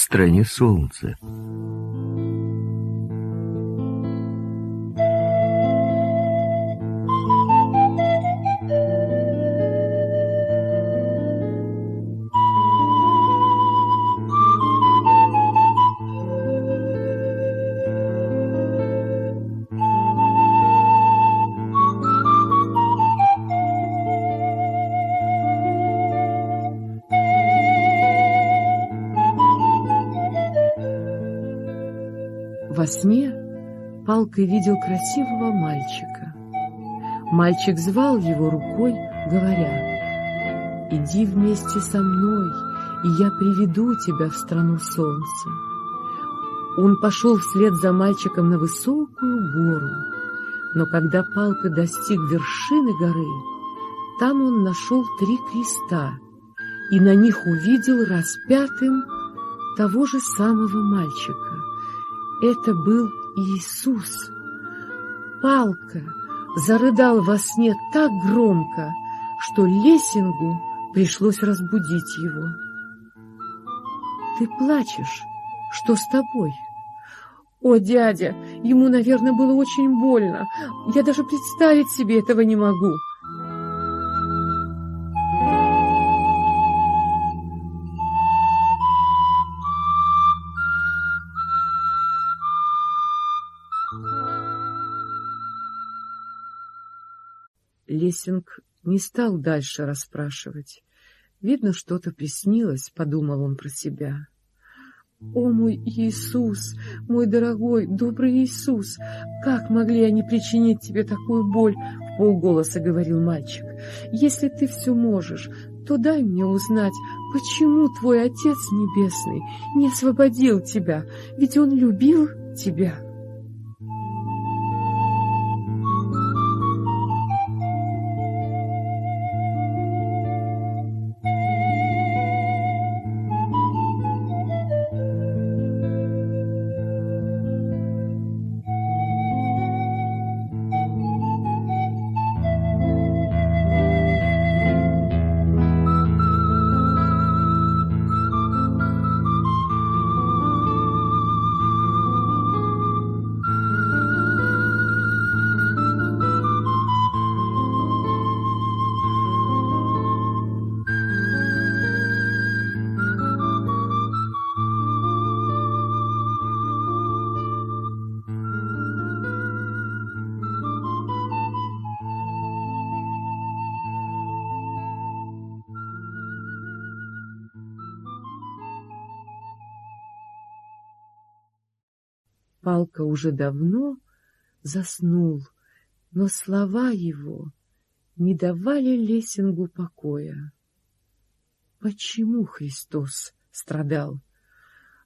стране солнца. Палка видел красивого мальчика. Мальчик звал его рукой, говоря, «Иди вместе со мной, и я приведу тебя в страну солнца». Он пошел вслед за мальчиком на высокую гору, но когда Палка достиг вершины горы, там он нашел три креста и на них увидел распятым того же самого мальчика. Это был Иисус. Палка зарыдал во сне так громко, что Лесингу пришлось разбудить его. «Ты плачешь? Что с тобой?» «О, дядя, ему, наверное, было очень больно. Я даже представить себе этого не могу». Лесинг не стал дальше расспрашивать. Видно, что-то приснилось, — подумал он про себя. «О, мой Иисус, мой дорогой, добрый Иисус, как могли они причинить тебе такую боль?» — в полголоса говорил мальчик. «Если ты все можешь, то дай мне узнать, почему твой Отец Небесный не освободил тебя, ведь Он любил тебя». Уже давно заснул, но слова его не давали Лесингу покоя. Почему Христос страдал?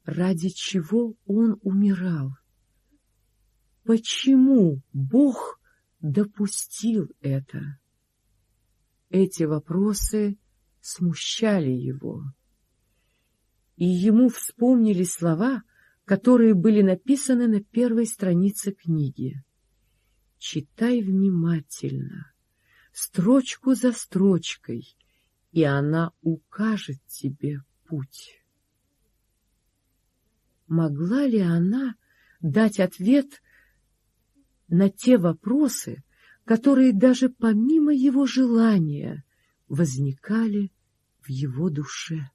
Ради чего Он умирал? Почему Бог допустил это? Эти вопросы смущали его. И ему вспомнили слова — которые были написаны на первой странице книги. Читай внимательно, строчку за строчкой, и она укажет тебе путь. Могла ли она дать ответ на те вопросы, которые даже помимо его желания возникали в его душе?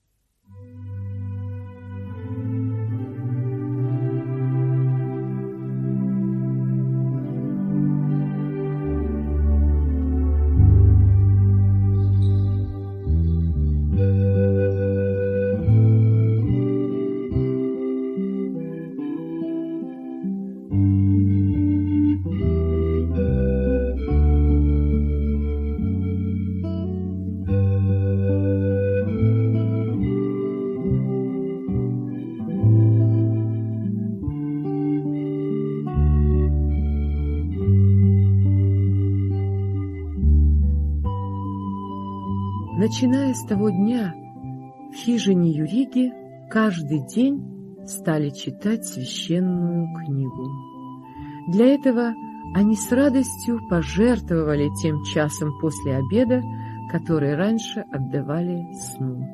Начиная с того дня, в хижине Юриги каждый день стали читать священную книгу. Для этого они с радостью пожертвовали тем часом после обеда, который раньше отдавали сну.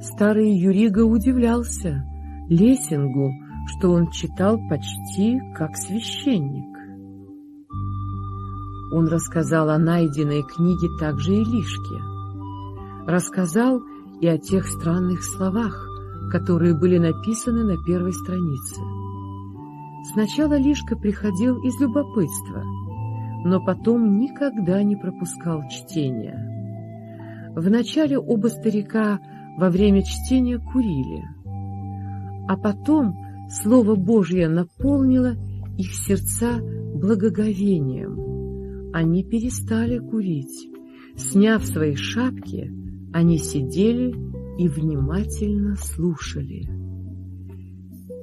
Старый Юрига удивлялся, Лесингу, что он читал почти как священник. Он рассказал о найденной книге также и Лишке. Рассказал и о тех странных словах, которые были написаны на первой странице. Сначала Лишка приходил из любопытства, но потом никогда не пропускал чтения. Вначале оба старика во время чтения курили, а потом Слово Божье наполнило их сердца благоговением. Они перестали курить. Сняв свои шапки, они сидели и внимательно слушали.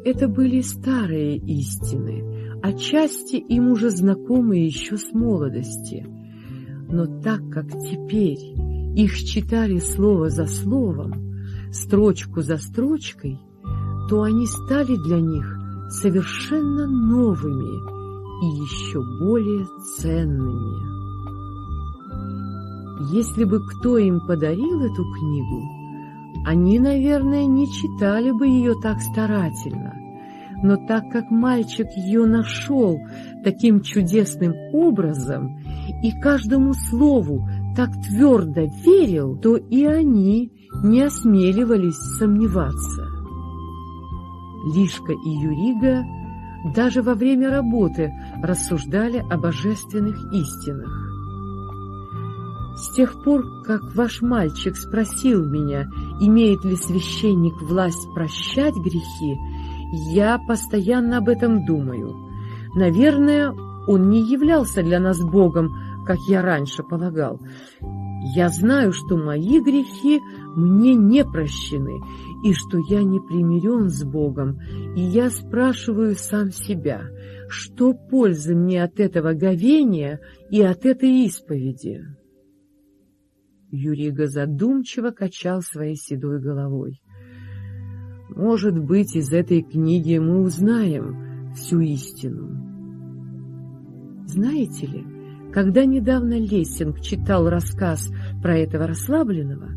Это были старые истины, отчасти им уже знакомые еще с молодости. Но так как теперь их читали слово за словом, строчку за строчкой, то они стали для них совершенно новыми и еще более ценными. Если бы кто им подарил эту книгу, они, наверное, не читали бы ее так старательно. Но так как мальчик ее нашел таким чудесным образом и каждому слову так твердо верил, то и они не осмеливались сомневаться. Лишка и Юрига даже во время работы рассуждали о божественных истинах. С тех пор, как ваш мальчик спросил меня, имеет ли священник власть прощать грехи, я постоянно об этом думаю. Наверное, он не являлся для нас Богом, как я раньше полагал. Я знаю, что мои грехи мне не прощены, и что я не примирен с Богом, и я спрашиваю сам себя, что пользы мне от этого говения и от этой исповеди? Юрига задумчиво качал своей седой головой. Может быть, из этой книги мы узнаем всю истину. Знаете ли, когда недавно Лессинг читал рассказ про этого расслабленного,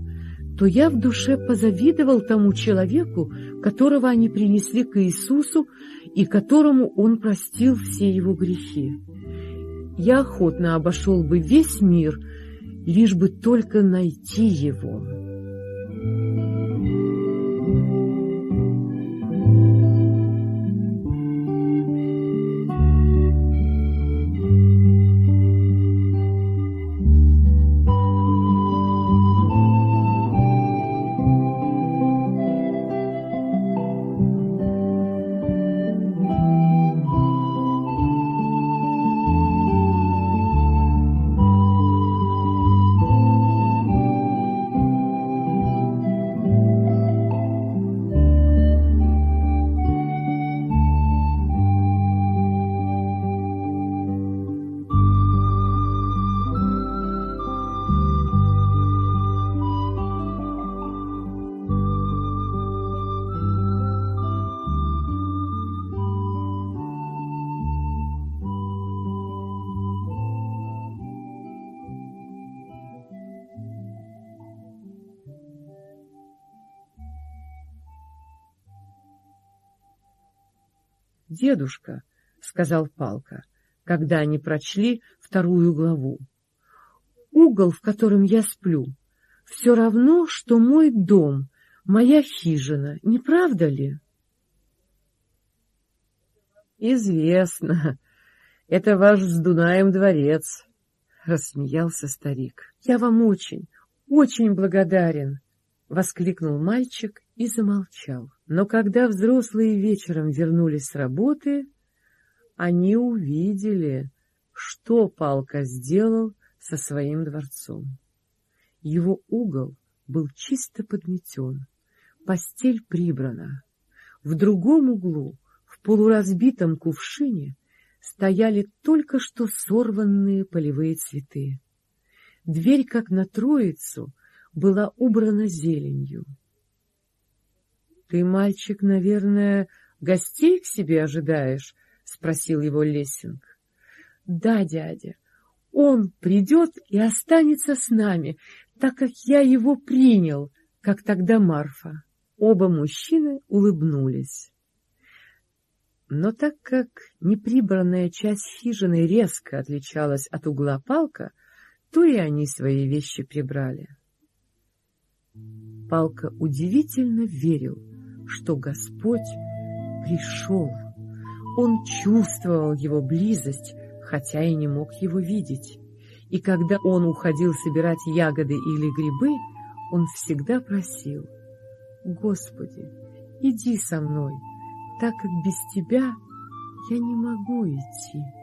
то я в душе позавидовал тому человеку, которого они принесли к Иисусу и которому он простил все его грехи. Я охотно обошел бы весь мир, лишь бы только найти его. «Дедушка», — сказал Палка, когда они прочли вторую главу, — «угол, в котором я сплю, все равно, что мой дом, моя хижина, не правда ли?» «Известно. Это ваш с Дунаем дворец», — рассмеялся старик. «Я вам очень, очень благодарен», — воскликнул мальчик и замолчал. Но когда взрослые вечером вернулись с работы, они увидели, что Палка сделал со своим дворцом. Его угол был чисто подметен, постель прибрана. В другом углу, в полуразбитом кувшине, стояли только что сорванные полевые цветы. Дверь, как на троицу, была убрана зеленью. «Ты, мальчик, наверное, гостей к себе ожидаешь?» — спросил его Лессинг. «Да, дядя, он придет и останется с нами, так как я его принял, как тогда Марфа. Оба мужчины улыбнулись. Но так как неприбранная часть хижины резко отличалась от угла палка, то и они свои вещи прибрали. Палка удивительно верил, что Господь пришел. Он чувствовал его близость, хотя и не мог его видеть. И когда он уходил собирать ягоды или грибы, он всегда просил, «Господи, иди со мной, так как без Тебя я не могу идти».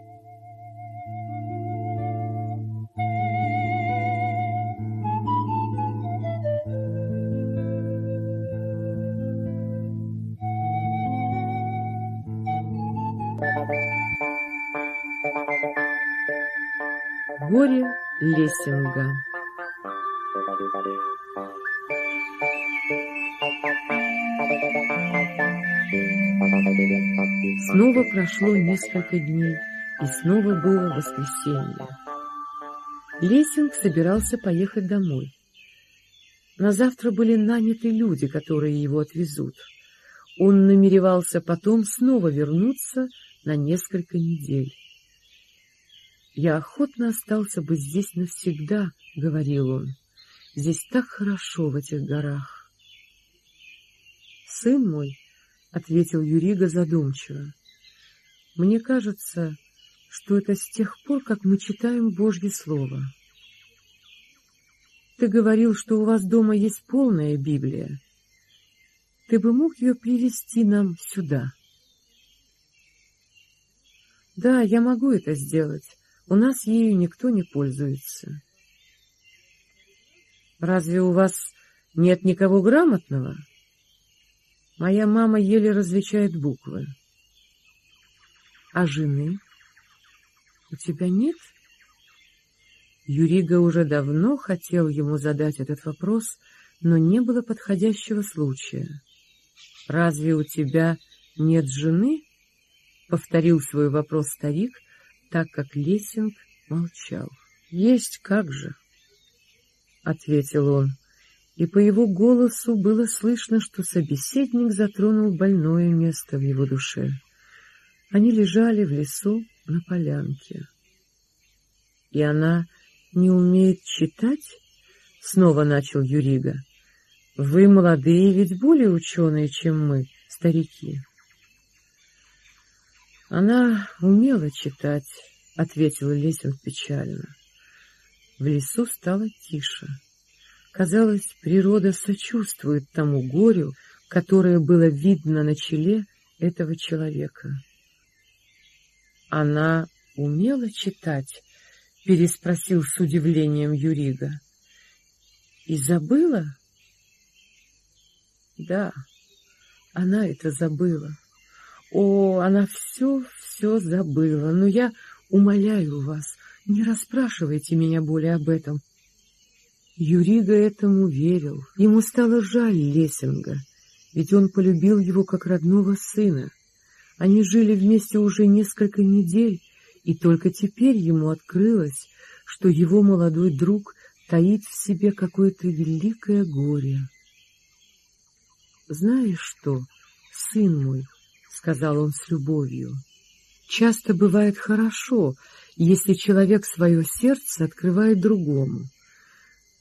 Горе Лессинга Снова прошло несколько дней, и снова было воскресенье. Лессинг собирался поехать домой. На завтра были наняты люди, которые его отвезут. Он намеревался потом снова вернуться на несколько недель. «Я охотно остался бы здесь навсегда», — говорил он. «Здесь так хорошо в этих горах». «Сын мой», — ответил Юрига задумчиво, — «мне кажется, что это с тех пор, как мы читаем Божье Слово. Ты говорил, что у вас дома есть полная Библия. Ты бы мог ее привести нам сюда?» «Да, я могу это сделать. У нас ею никто не пользуется. Разве у вас нет никого грамотного? Моя мама еле различает буквы. А жены? У тебя нет? Юрига уже давно хотел ему задать этот вопрос, но не было подходящего случая. «Разве у тебя нет жены?» — повторил свой вопрос старик — так как Лессинг молчал. — Есть как же, — ответил он, и по его голосу было слышно, что собеседник затронул больное место в его душе. Они лежали в лесу на полянке. — И она не умеет читать? — снова начал Юрига. — Вы, молодые, ведь более ученые, чем мы, старики. Она умела читать, — ответила Лесинг печально. В лесу стало тише. Казалось, природа сочувствует тому горю, которое было видно на челе этого человека. Она умела читать? — переспросил с удивлением Юрига. — И забыла? — Да, она это забыла. О, она все, все забыла, но я умоляю вас, не расспрашивайте меня более об этом. Юрига этому верил. Ему стало жаль Лессинга, ведь он полюбил его как родного сына. Они жили вместе уже несколько недель, и только теперь ему открылось, что его молодой друг таит в себе какое-то великое горе. «Знаешь что, сын мой?» Сказал он с любовью. Часто бывает хорошо, если человек свое сердце открывает другому.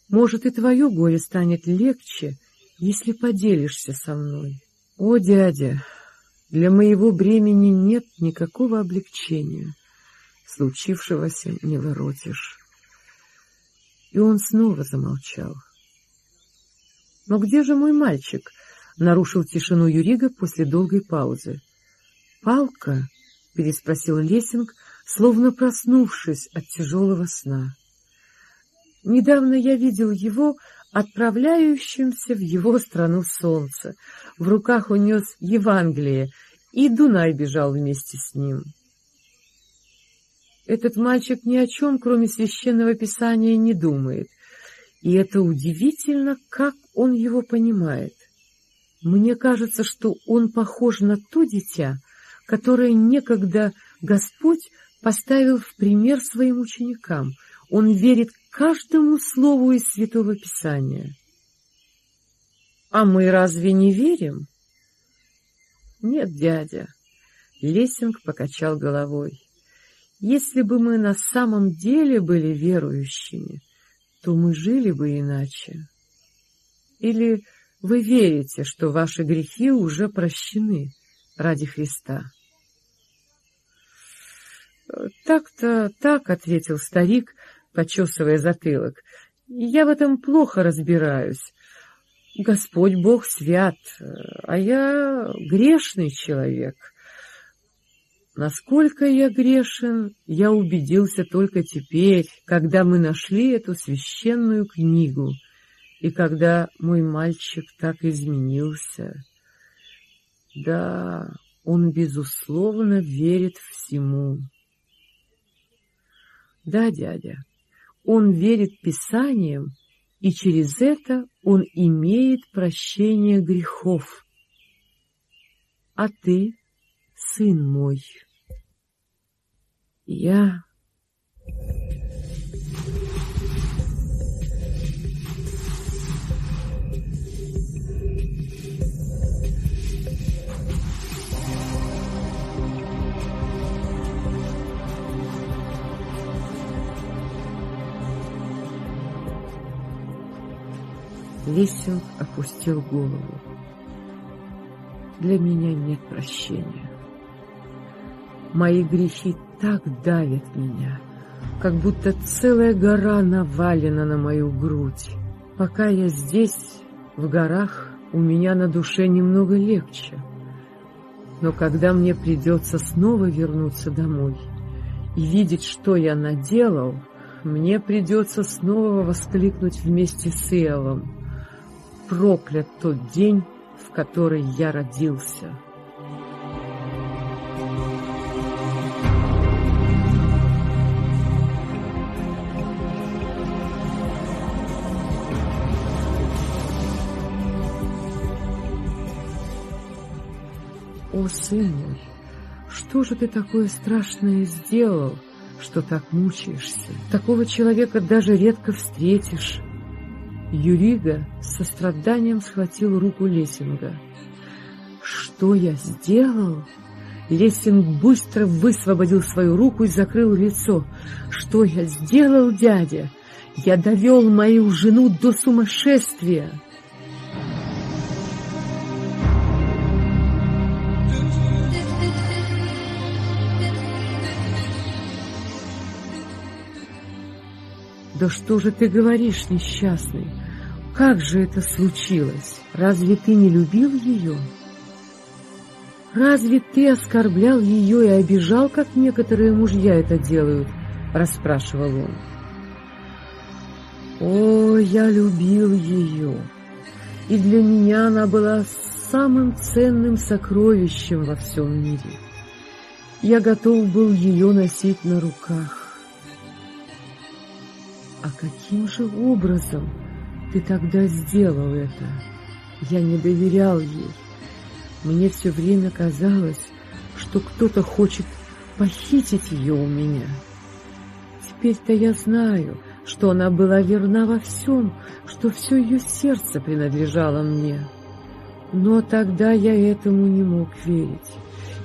Может, и твое горе станет легче, если поделишься со мной. О, дядя, для моего бремени нет никакого облегчения. Случившегося не воротишь. И он снова замолчал. «Но где же мой мальчик?» — нарушил тишину Юрига после долгой паузы. «Палка?» — переспросил Лесинг, словно проснувшись от тяжелого сна. «Недавно я видел его отправляющимся в его страну солнца. В руках он нес Евангелие, и Дунай бежал вместе с ним». Этот мальчик ни о чем, кроме священного писания, не думает, и это удивительно, как он его понимает. Мне кажется, что он похож на то дитя, которое некогда Господь поставил в пример своим ученикам. Он верит каждому слову из Святого Писания. А мы разве не верим? Нет, дядя. Лессинг покачал головой. Если бы мы на самом деле были верующими, то мы жили бы иначе. Или вы верите, что ваши грехи уже прощены ради Христа? Так-то так, — ответил старик, почесывая затылок. Я в этом плохо разбираюсь. Господь Бог свят, а я грешный человек. Насколько я грешен, я убедился только теперь, когда мы нашли эту священную книгу, и когда мой мальчик так изменился. Да, он, безусловно, верит всему. Да, дядя, он верит Писаниям, и через это он имеет прощение грехов. А ты, сын мой, я Лессинг опустил голову. Для меня нет прощения. Мои грехи так давят меня, как будто целая гора навалена на мою грудь. Пока я здесь, в горах, у меня на душе немного легче. Но когда мне придется снова вернуться домой и видеть, что я наделал, мне придется снова воскликнуть вместе с Иовом проклят тот день, в который я родился. О, сын мой, что же ты такое страшное сделал, что так мучаешься? Такого человека даже редко встретишь. Юрига с состраданием схватил руку Лессинга. «Что я сделал?» Лессинг быстро высвободил свою руку и закрыл лицо. «Что я сделал, дядя? Я довел мою жену до сумасшествия!» «Да что же ты говоришь, несчастный? Как же это случилось? Разве ты не любил ее? Разве ты оскорблял ее и обижал, как некоторые мужья это делают?» — расспрашивал он. «О, я любил ее, и для меня она была самым ценным сокровищем во всем мире. Я готов был ее носить на руках. А каким же образом ты тогда сделал это? Я не доверял ей. Мне все время казалось, что кто-то хочет похитить ее у меня. Теперь-то я знаю, что она была верна во всем, что все ее сердце принадлежало мне. Но тогда я этому не мог верить.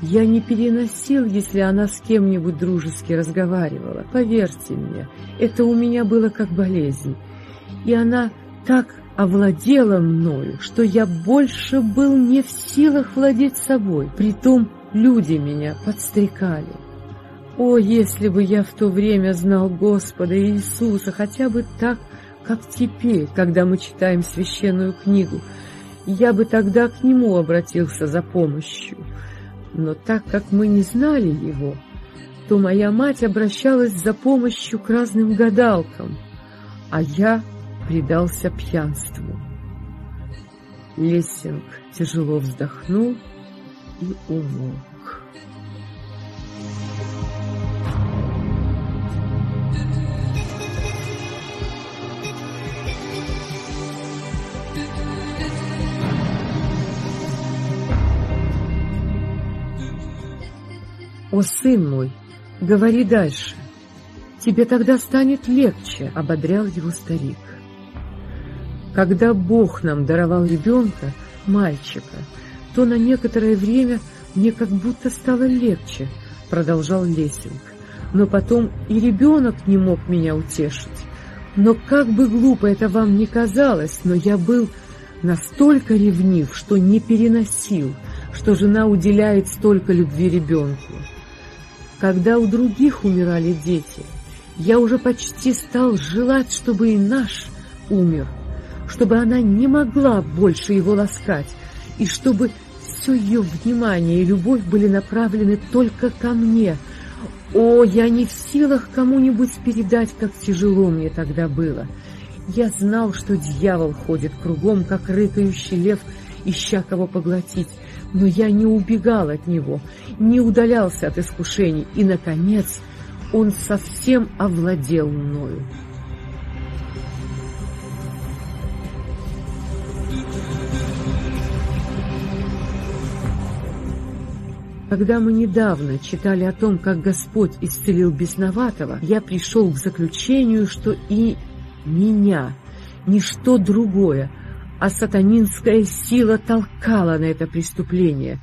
Я не переносил, если она с кем-нибудь дружески разговаривала. Поверьте мне, это у меня было как болезнь. И она так овладела мною, что я больше был не в силах владеть собой. Притом люди меня подстрекали. О, если бы я в то время знал Господа Иисуса, хотя бы так, как теперь, когда мы читаем священную книгу, я бы тогда к Нему обратился за помощью. Но так как мы не знали его, то моя мать обращалась за помощью к разным гадалкам, а я предался пьянству. Лессинг тяжело вздохнул и умолк. «О, сын мой, говори дальше. Тебе тогда станет легче», — ободрял его старик. Когда Бог нам даровал ребенка, мальчика, то на некоторое время мне как будто стало легче, продолжал Лесинг. Но потом и ребенок не мог меня утешить. Но как бы глупо это вам ни казалось, но я был настолько ревнив, что не переносил, что жена уделяет столько любви ребенку. Когда у других умирали дети, я уже почти стал желать, чтобы и наш умер, чтобы она не могла больше его ласкать, и чтобы все ее внимание и любовь были направлены только ко мне. О, я не в силах кому-нибудь передать, как тяжело мне тогда было. Я знал, что дьявол ходит кругом, как рыкающий лев, ища кого поглотить, но я не убегал от него, не удалялся от искушений, и, наконец, он совсем овладел мною. Когда мы недавно читали о том, как Господь исцелил бесноватого, я пришел к заключению, что и меня, ничто другое, а сатанинская сила толкала на это преступление —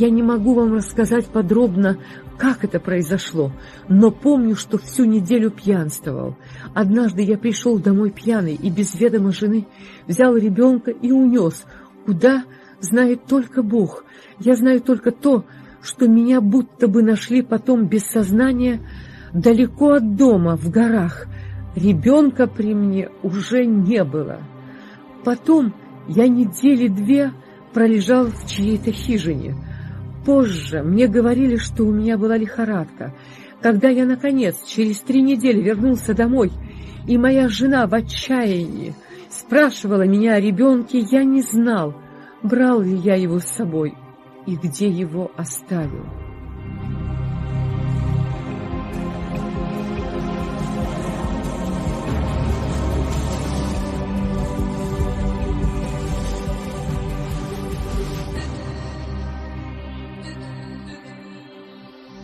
Я не могу вам рассказать подробно, как это произошло, но помню, что всю неделю пьянствовал. Однажды я пришел домой пьяный и без ведома жены, взял ребенка и унес. Куда, знает только Бог. Я знаю только то, что меня будто бы нашли потом без сознания далеко от дома, в горах. Ребенка при мне уже не было. Потом я недели две пролежал в чьей-то хижине — Позже мне говорили, что у меня была лихорадка. Когда я, наконец, через три недели вернулся домой, и моя жена в отчаянии спрашивала меня о ребенке, я не знал, брал ли я его с собой и где его оставил.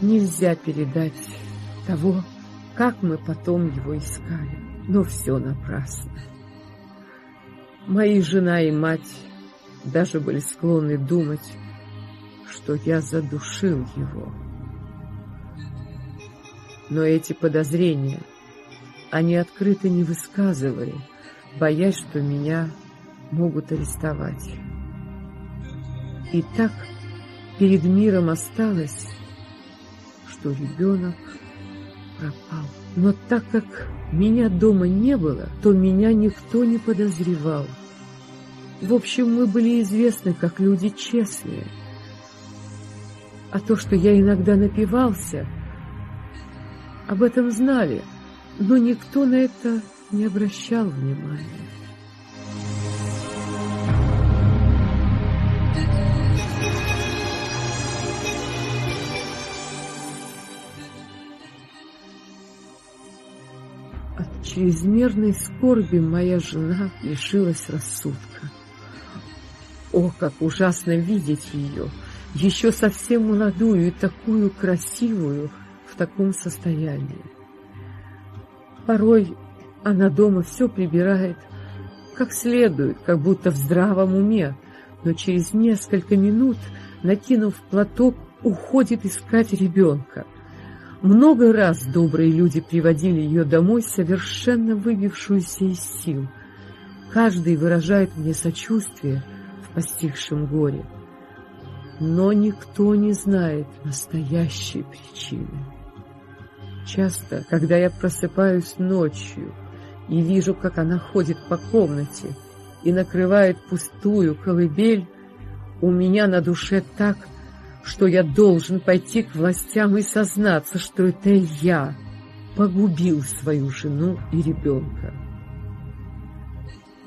Нельзя передать того, как мы потом его искали, но все напрасно. Мои жена и мать даже были склонны думать, что я задушил его. Но эти подозрения они открыто не высказывали, боясь, что меня могут арестовать. И так перед миром осталось что ребенок пропал. Но так как меня дома не было, то меня никто не подозревал. В общем, мы были известны как люди честные. А то, что я иногда напивался, об этом знали, но никто на это не обращал внимания. Чрезмерной скорби моя жена лишилась рассудка. О, как ужасно видеть ее, еще совсем молодую и такую красивую в таком состоянии. Порой она дома все прибирает как следует, как будто в здравом уме, но через несколько минут, накинув платок, уходит искать ребенка — много раз добрые люди приводили ее домой, совершенно выбившуюся из сил. Каждый выражает мне сочувствие в постигшем горе. Но никто не знает настоящей причины. Часто, когда я просыпаюсь ночью и вижу, как она ходит по комнате и накрывает пустую колыбель, у меня на душе так что я должен пойти к властям и сознаться, что это я погубил свою жену и ребенка.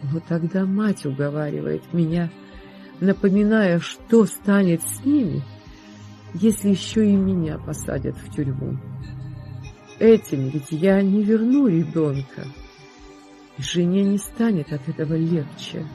Но тогда мать уговаривает меня, напоминая, что станет с ними, если еще и меня посадят в тюрьму? Этим ведь я не верну ребенка, и жене не станет от этого легче.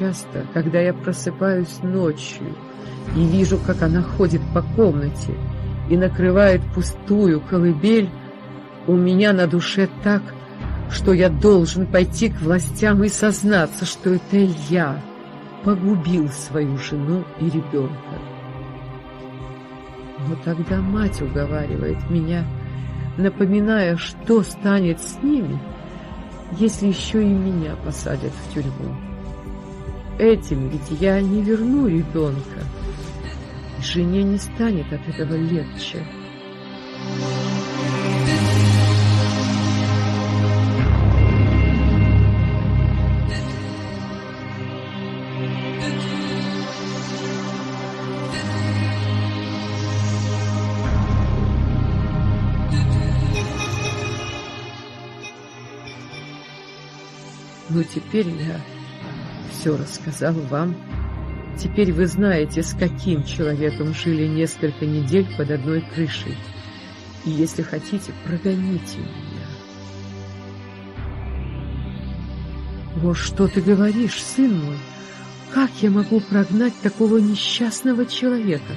Часто, когда я просыпаюсь ночью и вижу, как она ходит по комнате и накрывает пустую колыбель, у меня на душе так, что я должен пойти к властям и сознаться, что это я погубил свою жену и ребенка. Но тогда мать уговаривает меня, напоминая, что станет с ними, если еще и меня посадят в тюрьму. Этим ведь я не верну ребенка. Жене не станет от этого легче. Но теперь я все рассказал вам. Теперь вы знаете, с каким человеком жили несколько недель под одной крышей. И если хотите, прогоните меня. О, что ты говоришь, сын мой? Как я могу прогнать такого несчастного человека?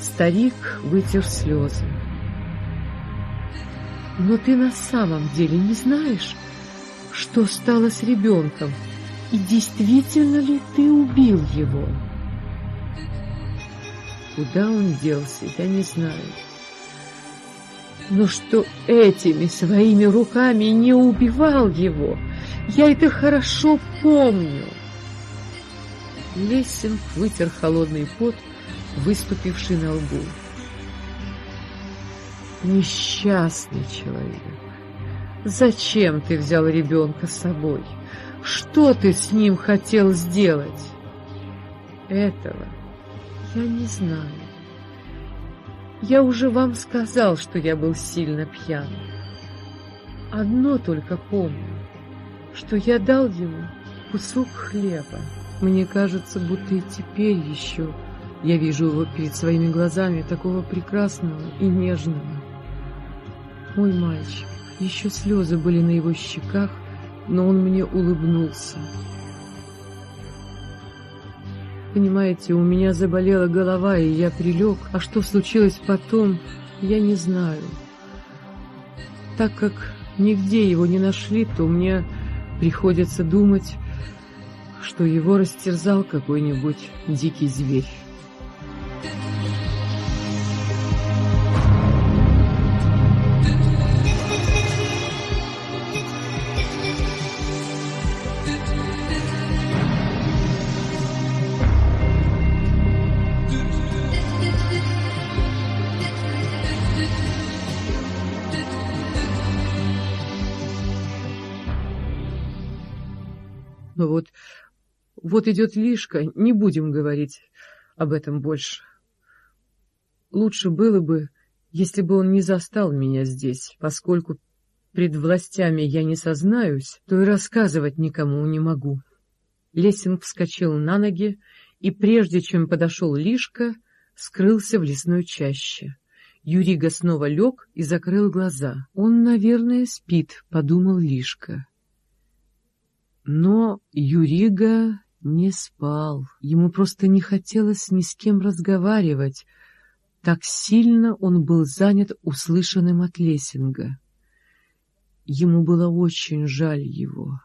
Старик вытер слезы. Но ты на самом деле не знаешь, что стало с ребенком, и действительно ли ты убил его? Куда он делся, я не знаю. Но что этими своими руками не убивал его, я это хорошо помню. Лессинг вытер холодный пот, выступивший на лбу. Несчастный человек, зачем ты взял ребенка с собой? — что ты с ним хотел сделать? Этого я не знаю. Я уже вам сказал, что я был сильно пьян. Одно только помню, что я дал ему кусок хлеба. Мне кажется, будто и теперь еще я вижу его перед своими глазами, такого прекрасного и нежного. Мой мальчик, еще слезы были на его щеках, но он мне улыбнулся. Понимаете, у меня заболела голова, и я прилег, а что случилось потом, я не знаю. Так как нигде его не нашли, то мне приходится думать, что его растерзал какой-нибудь дикий зверь. Вот идет Лишка, не будем говорить об этом больше. Лучше было бы, если бы он не застал меня здесь, поскольку пред властями я не сознаюсь, то и рассказывать никому не могу. Лессинг вскочил на ноги, и прежде чем подошел Лишка, скрылся в лесной чаще. Юрига снова лег и закрыл глаза. «Он, наверное, спит», — подумал Лишка. Но Юрига Не спал. Ему просто не хотелось ни с кем разговаривать. Так сильно он был занят услышанным от Лессинга. Ему было очень жаль его.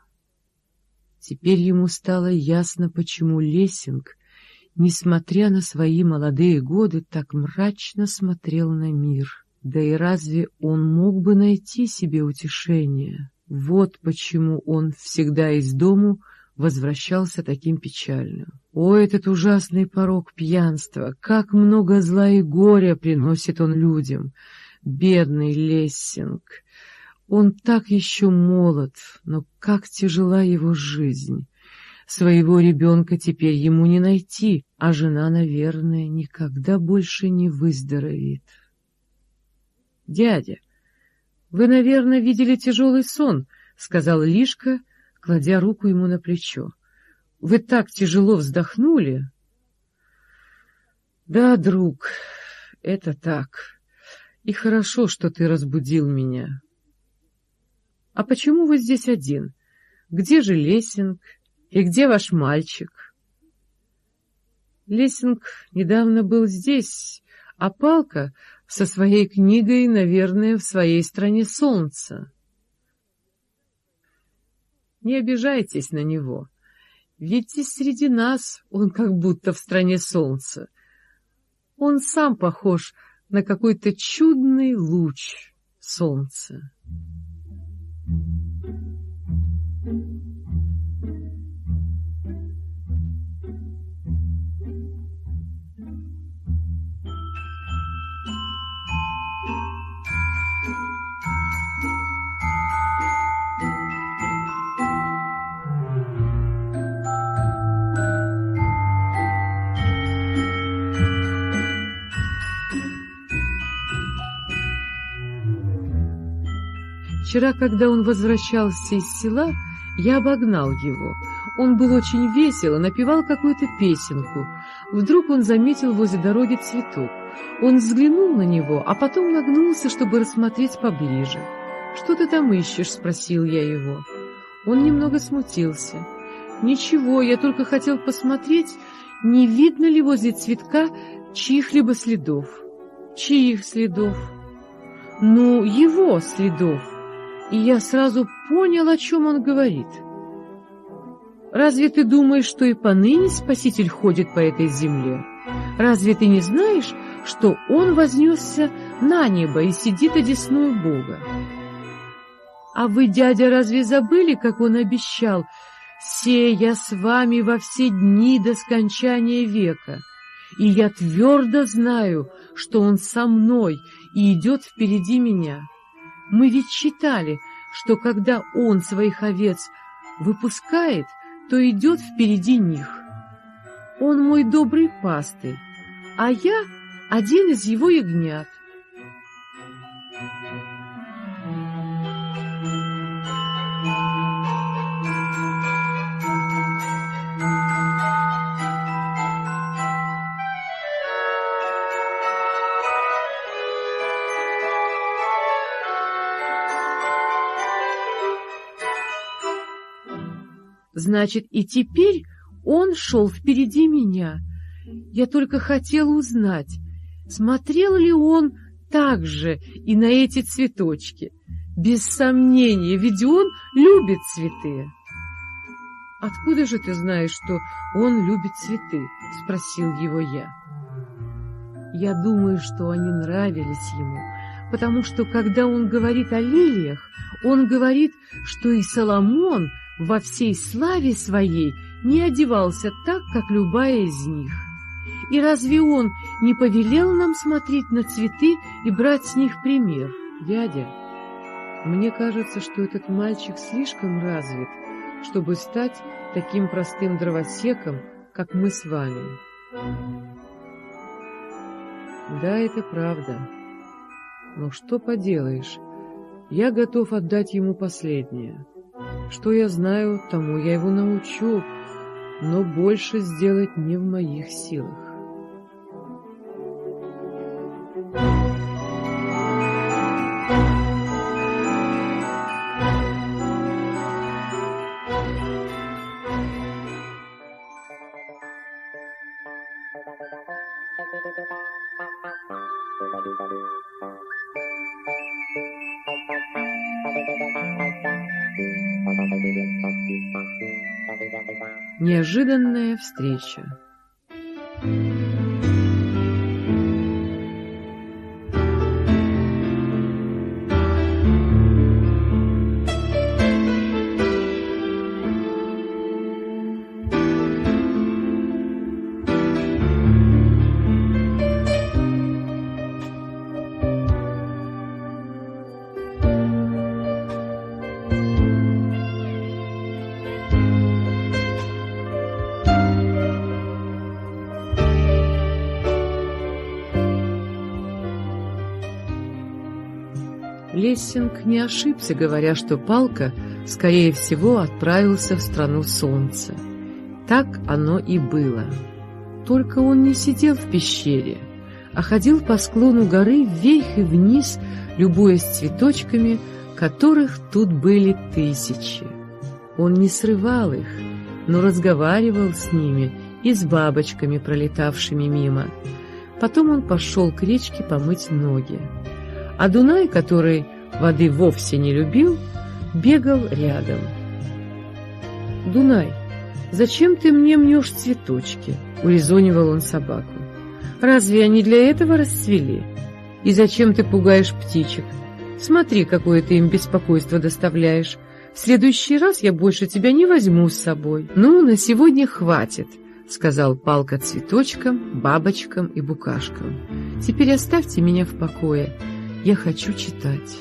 Теперь ему стало ясно, почему Лессинг, несмотря на свои молодые годы, так мрачно смотрел на мир. Да и разве он мог бы найти себе утешение? Вот почему он всегда из дому возвращался таким печальным. О, этот ужасный порог пьянства! Как много зла и горя приносит он людям! Бедный Лессинг! Он так еще молод, но как тяжела его жизнь! Своего ребенка теперь ему не найти, а жена, наверное, никогда больше не выздоровеет. — Дядя, вы, наверное, видели тяжелый сон, — сказал Лишка, — кладя руку ему на плечо. — Вы так тяжело вздохнули? — Да, друг, это так. И хорошо, что ты разбудил меня. — А почему вы здесь один? Где же Лессинг? И где ваш мальчик? Лессинг недавно был здесь, а Палка со своей книгой, наверное, в своей стране солнца. Не обижайтесь на него. Ведь и среди нас он как будто в стране солнца. Он сам похож на какой-то чудный луч солнца. Вчера, когда он возвращался из села, я обогнал его. Он был очень весел и напевал какую-то песенку. Вдруг он заметил возле дороги цветок. Он взглянул на него, а потом нагнулся, чтобы рассмотреть поближе. «Что ты там ищешь?» — спросил я его. Он немного смутился. «Ничего, я только хотел посмотреть, не видно ли возле цветка чьих-либо следов». «Чьих следов?» «Ну, его следов» и я сразу понял, о чем он говорит. Разве ты думаешь, что и поныне Спаситель ходит по этой земле? Разве ты не знаешь, что Он вознесся на небо и сидит одесную Бога? А вы, дядя, разве забыли, как Он обещал, «Се я с вами во все дни до скончания века, и я твердо знаю, что Он со мной и идет впереди меня». Мы ведь читали, что когда он своих овец выпускает, то идет впереди них. Он мой добрый пастырь, а я один из его ягнят. Значит, и теперь он шел впереди меня. Я только хотела узнать, смотрел ли он так же и на эти цветочки. Без сомнения, ведь он любит цветы. — Откуда же ты знаешь, что он любит цветы? — спросил его я. Я думаю, что они нравились ему, потому что, когда он говорит о лилиях, он говорит, что и Соломон — во всей славе своей не одевался так, как любая из них. И разве он не повелел нам смотреть на цветы и брать с них пример? Дядя, мне кажется, что этот мальчик слишком развит, чтобы стать таким простым дровосеком, как мы с вами. Да, это правда. Но что поделаешь, я готов отдать ему последнее. Что я знаю, тому я его научу, но больше сделать не в моих силах. Неожиданная встреча. Лессинг не ошибся, говоря, что Палка, скорее всего, отправился в страну солнца. Так оно и было. Только он не сидел в пещере, а ходил по склону горы вверх и вниз, любуясь цветочками, которых тут были тысячи. Он не срывал их, но разговаривал с ними и с бабочками, пролетавшими мимо. Потом он пошел к речке помыть ноги. А Дунай, который воды вовсе не любил, бегал рядом. «Дунай, зачем ты мне мнешь цветочки?» — урезонивал он собаку. «Разве они для этого расцвели? И зачем ты пугаешь птичек? Смотри, какое ты им беспокойство доставляешь. В следующий раз я больше тебя не возьму с собой. Ну, на сегодня хватит». — сказал Палка цветочкам, бабочкам и букашкам. «Теперь оставьте меня в покое я хочу читать.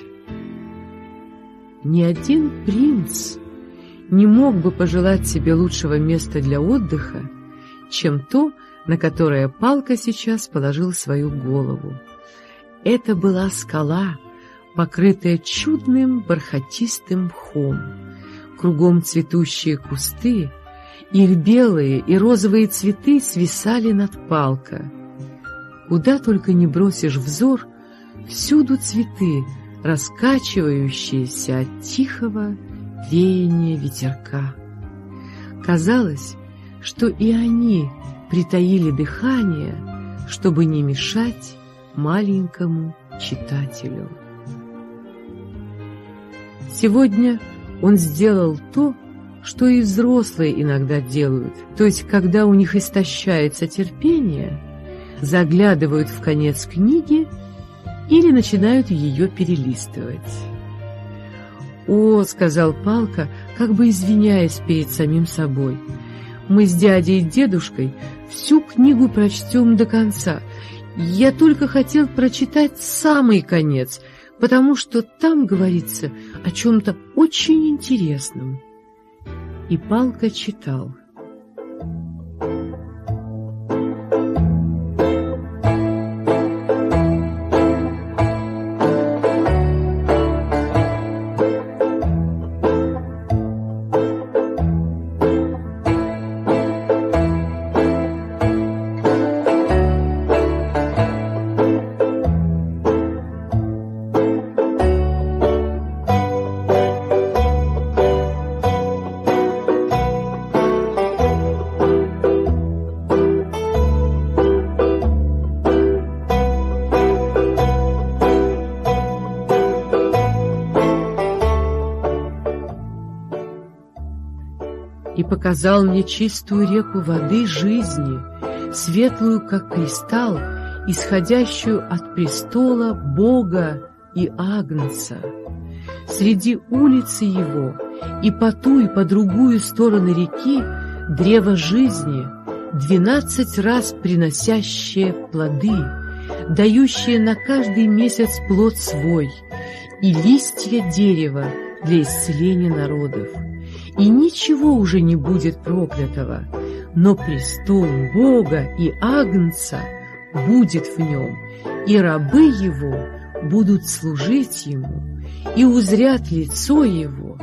Ни один принц не мог бы пожелать себе лучшего места для отдыха, чем то, на которое Палка сейчас положил свою голову. Это была скала, покрытая чудным бархатистым мхом, кругом цветущие кусты, их белые и розовые цветы свисали над Палка. Куда только не бросишь взор, Всюду цветы, раскачивающиеся от тихого веяния ветерка. Казалось, что и они притаили дыхание, чтобы не мешать маленькому читателю. Сегодня он сделал то, что и взрослые иногда делают, то есть когда у них истощается терпение, заглядывают в конец книги или начинают ее перелистывать. «О», — сказал Палка, как бы извиняясь перед самим собой, — «мы с дядей и дедушкой всю книгу прочтем до конца. Я только хотел прочитать самый конец, потому что там говорится о чем-то очень интересном». И Палка читал. Показал мне чистую реку воды жизни, светлую, как кристалл, исходящую от престола Бога и Агнца. Среди улицы его и по ту и по другую стороны реки древо жизни, двенадцать раз приносящее плоды, дающее на каждый месяц плод свой, и листья дерева для исцеления народов и ничего уже не будет проклятого, но престол Бога и Агнца будет в нем, и рабы его будут служить ему, и узрят лицо его,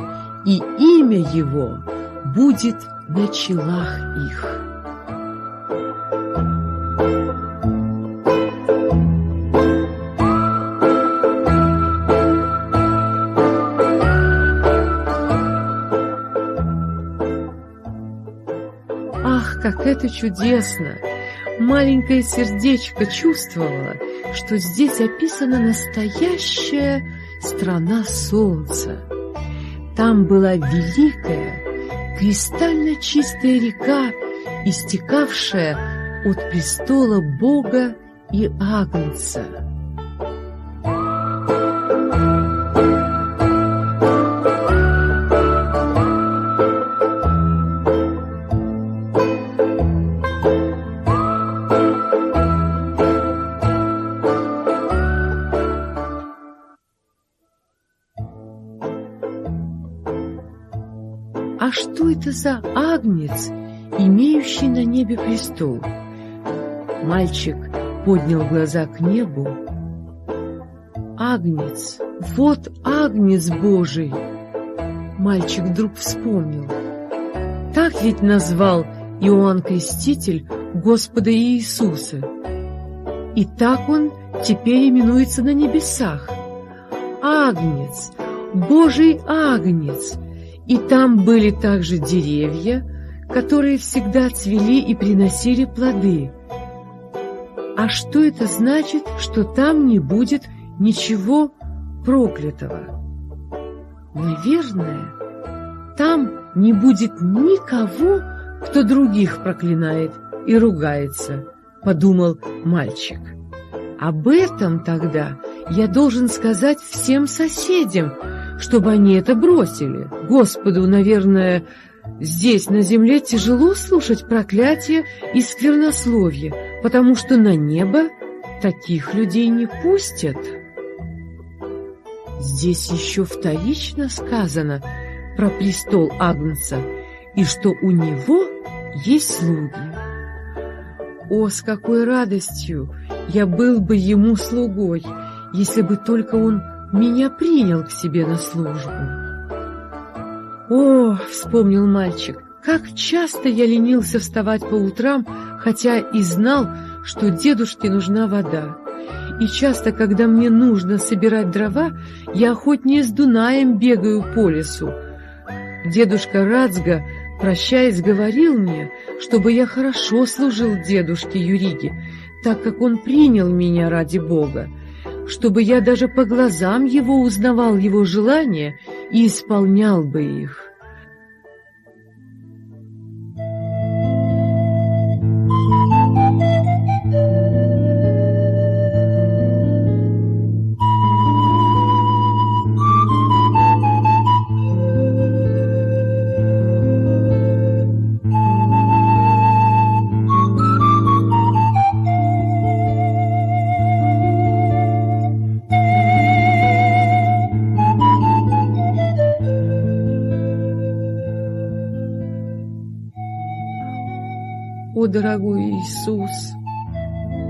и имя его будет на челах их. Как это чудесно! Маленькое сердечко чувствовало, что здесь описана настоящая страна солнца. Там была великая, кристально чистая река, истекавшая от престола Бога и Агнца. Это за агнец, имеющий на небе престол? Мальчик поднял глаза к небу. Агнец, вот агнец Божий! Мальчик вдруг вспомнил. Так ведь назвал Иоанн Креститель Господа Иисуса. И так он теперь именуется на небесах. Агнец, Божий Агнец — и там были также деревья, которые всегда цвели и приносили плоды. А что это значит, что там не будет ничего проклятого? Наверное, там не будет никого, кто других проклинает и ругается, подумал мальчик. Об этом тогда я должен сказать всем соседям, чтобы они это бросили. Господу, наверное, здесь, на земле, тяжело слушать проклятия и сквернословие, потому что на небо таких людей не пустят. Здесь еще вторично сказано про престол Агнца и что у него есть слуги. О, с какой радостью я был бы ему слугой, если бы только он меня принял к себе на службу. О, вспомнил мальчик, как часто я ленился вставать по утрам, хотя и знал, что дедушке нужна вода. И часто, когда мне нужно собирать дрова, я охотнее с Дунаем бегаю по лесу. Дедушка Рацга, прощаясь, говорил мне, чтобы я хорошо служил дедушке Юриге, так как он принял меня ради Бога чтобы я даже по глазам его узнавал его желания и исполнял бы их. Дорогой Иисус!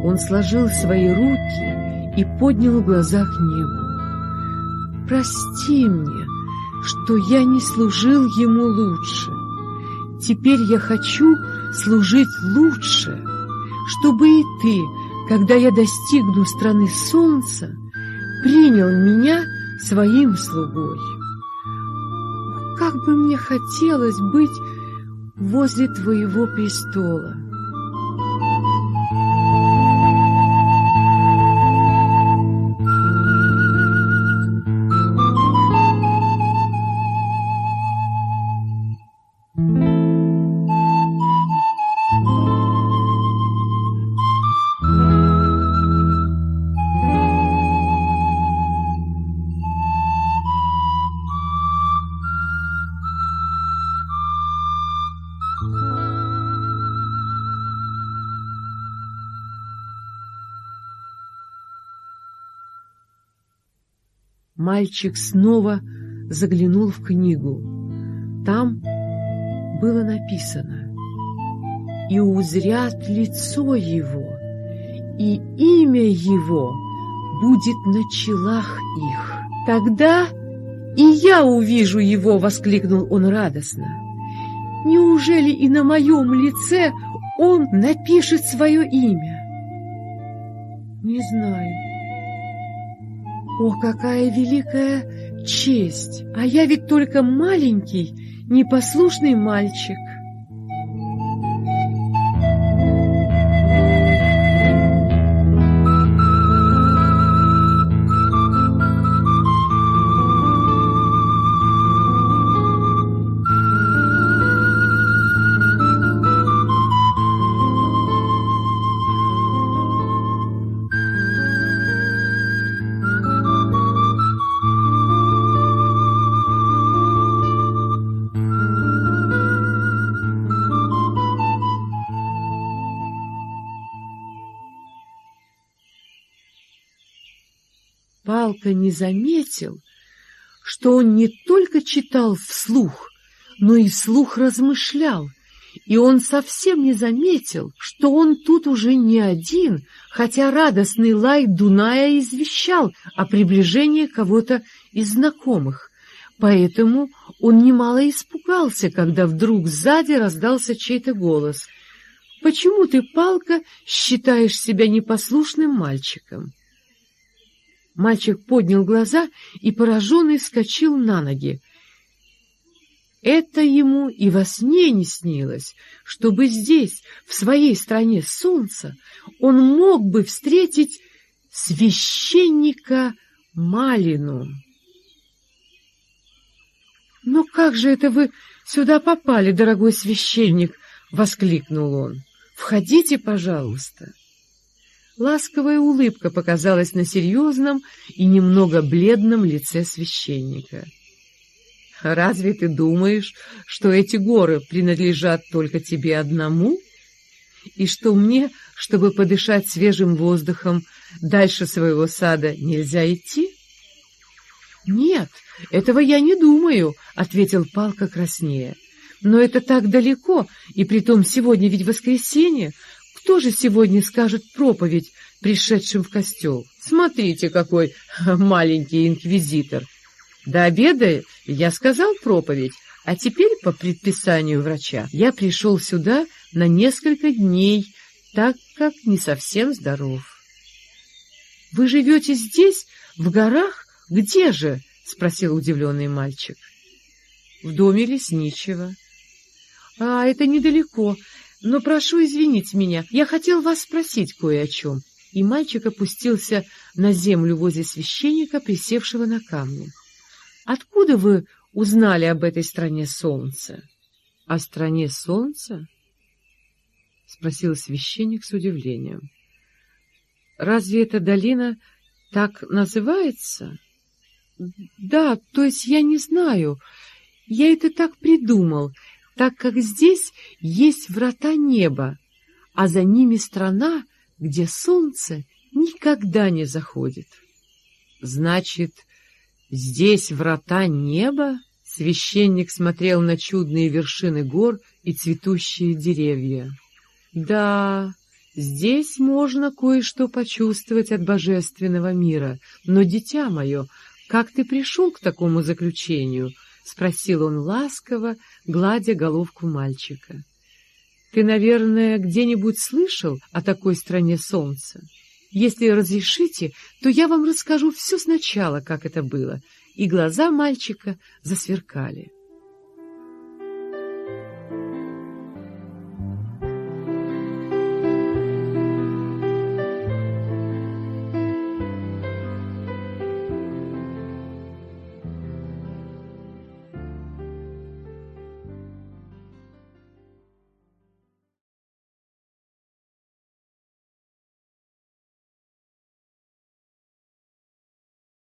Он сложил свои руки и поднял глаза к небу. Прости мне, что я не служил ему лучше. Теперь я хочу служить лучше, чтобы и ты, когда я достигну страны солнца, принял меня своим слугой. Как бы мне хотелось быть возле Твоего престола. Мальчик снова заглянул в книгу. Там было написано «И узрят лицо его, и имя его будет на челах их. Тогда и я увижу его!» — воскликнул он радостно. «Неужели и на моем лице он напишет свое имя?» «Не знаю». О, какая великая честь! А я ведь только маленький, непослушный мальчик. Палка не заметил, что он не только читал вслух, но и вслух размышлял, и он совсем не заметил, что он тут уже не один, хотя радостный лай Дуная извещал о приближении кого-то из знакомых. Поэтому он немало испугался, когда вдруг сзади раздался чей-то голос. «Почему ты, Палка, считаешь себя непослушным мальчиком?» Мальчик поднял глаза и, пораженный, вскочил на ноги. Это ему и во сне не снилось, чтобы здесь, в своей стране солнца, он мог бы встретить священника Малину. «Но как же это вы сюда попали, дорогой священник?» — воскликнул он. «Входите, пожалуйста». Ласковая улыбка показалась на серьезном и немного бледном лице священника. «Разве ты думаешь, что эти горы принадлежат только тебе одному? И что мне, чтобы подышать свежим воздухом, дальше своего сада нельзя идти?» «Нет, этого я не думаю», — ответил Палка краснее. «Но это так далеко, и притом сегодня ведь воскресенье. Кто же сегодня скажет проповедь пришедшим в костел? Смотрите, какой маленький инквизитор! До обеда я сказал проповедь, а теперь, по предписанию врача, я пришел сюда на несколько дней, так как не совсем здоров. — Вы живете здесь, в горах? Где же? — спросил удивленный мальчик. — В доме лесничего. — А, это недалеко. Но прошу извинить меня, я хотел вас спросить кое о чем. И мальчик опустился на землю возле священника, присевшего на камне. Откуда вы узнали об этой стране солнца? — О стране солнца? — спросил священник с удивлением. — Разве эта долина так называется? — Да, то есть я не знаю. Я это так придумал так как здесь есть врата неба, а за ними страна, где солнце никогда не заходит. Значит, здесь врата неба? Священник смотрел на чудные вершины гор и цветущие деревья. Да, здесь можно кое-что почувствовать от божественного мира, но, дитя мое, как ты пришел к такому заключению —— спросил он ласково, гладя головку мальчика. — Ты, наверное, где-нибудь слышал о такой стране солнца? Если разрешите, то я вам расскажу все сначала, как это было. И глаза мальчика засверкали. —